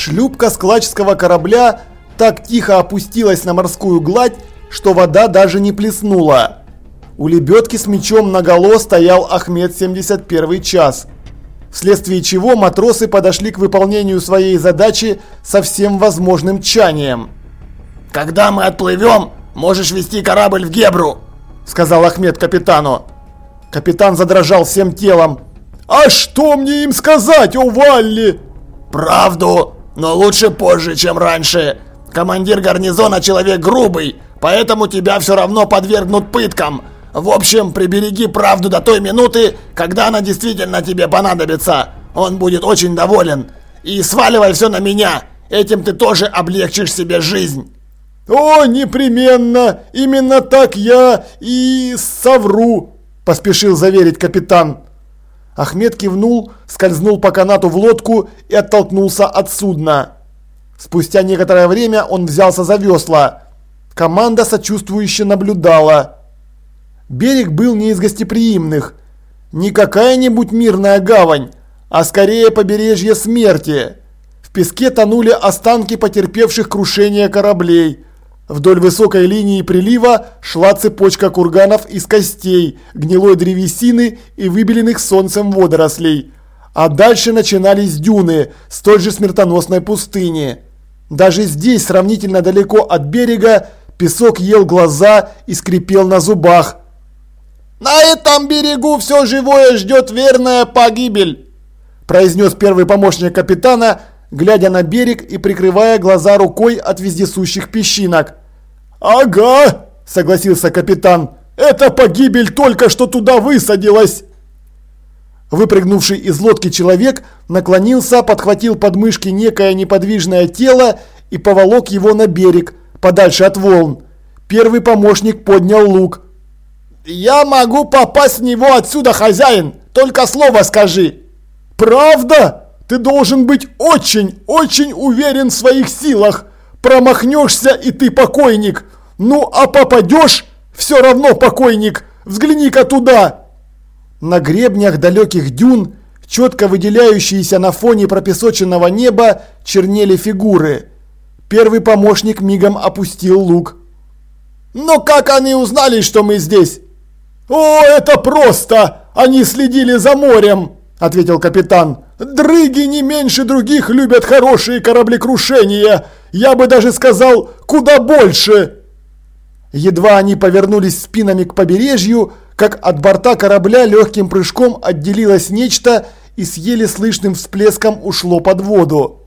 Шлюпка складческого корабля так тихо опустилась на морскую гладь, что вода даже не плеснула. У лебедки с мечом наголо стоял Ахмед 71 час, вследствие чего матросы подошли к выполнению своей задачи со всем возможным тчанием. «Когда мы отплывем, можешь вести корабль в Гебру», – сказал Ахмед капитану. Капитан задрожал всем телом. «А что мне им сказать, о Валли?» «Правду, но лучше позже, чем раньше. Командир гарнизона человек грубый, поэтому тебя все равно подвергнут пыткам. В общем, прибереги правду до той минуты, когда она действительно тебе понадобится. Он будет очень доволен. И сваливай все на меня. Этим ты тоже облегчишь себе жизнь». «О, непременно! Именно так я и совру!» – поспешил заверить капитан. Ахмед кивнул, скользнул по канату в лодку и оттолкнулся от судна. Спустя некоторое время он взялся за весла. Команда сочувствующе наблюдала. Берег был не из гостеприимных. Не какая-нибудь мирная гавань, а скорее побережье смерти. В песке тонули останки потерпевших крушение кораблей. Вдоль высокой линии прилива шла цепочка курганов из костей, гнилой древесины и выбеленных солнцем водорослей. А дальше начинались дюны, столь же смертоносной пустыни. Даже здесь, сравнительно далеко от берега, песок ел глаза и скрипел на зубах. «На этом берегу все живое ждет верная погибель», произнес первый помощник капитана, глядя на берег и прикрывая глаза рукой от вездесущих песчинок. «Ага!» – согласился капитан. «Это погибель только что туда высадилась!» Выпрыгнувший из лодки человек наклонился, подхватил подмышки некое неподвижное тело и поволок его на берег, подальше от волн. Первый помощник поднял лук. «Я могу попасть в него отсюда, хозяин! Только слово скажи!» «Правда? Ты должен быть очень, очень уверен в своих силах! Промахнешься и ты покойник! Ну а попадешь, все равно покойник! Взгляни-ка туда!» На гребнях далеких дюн, четко выделяющиеся на фоне пропесоченного неба, чернели фигуры. Первый помощник мигом опустил лук. «Но как они узнали, что мы здесь?» «О, это просто! Они следили за морем!» – ответил капитан. «Дрыги не меньше других любят хорошие кораблекрушения! Я бы даже сказал, куда больше!» Едва они повернулись спинами к побережью, как от борта корабля легким прыжком отделилось нечто и с еле слышным всплеском ушло под воду.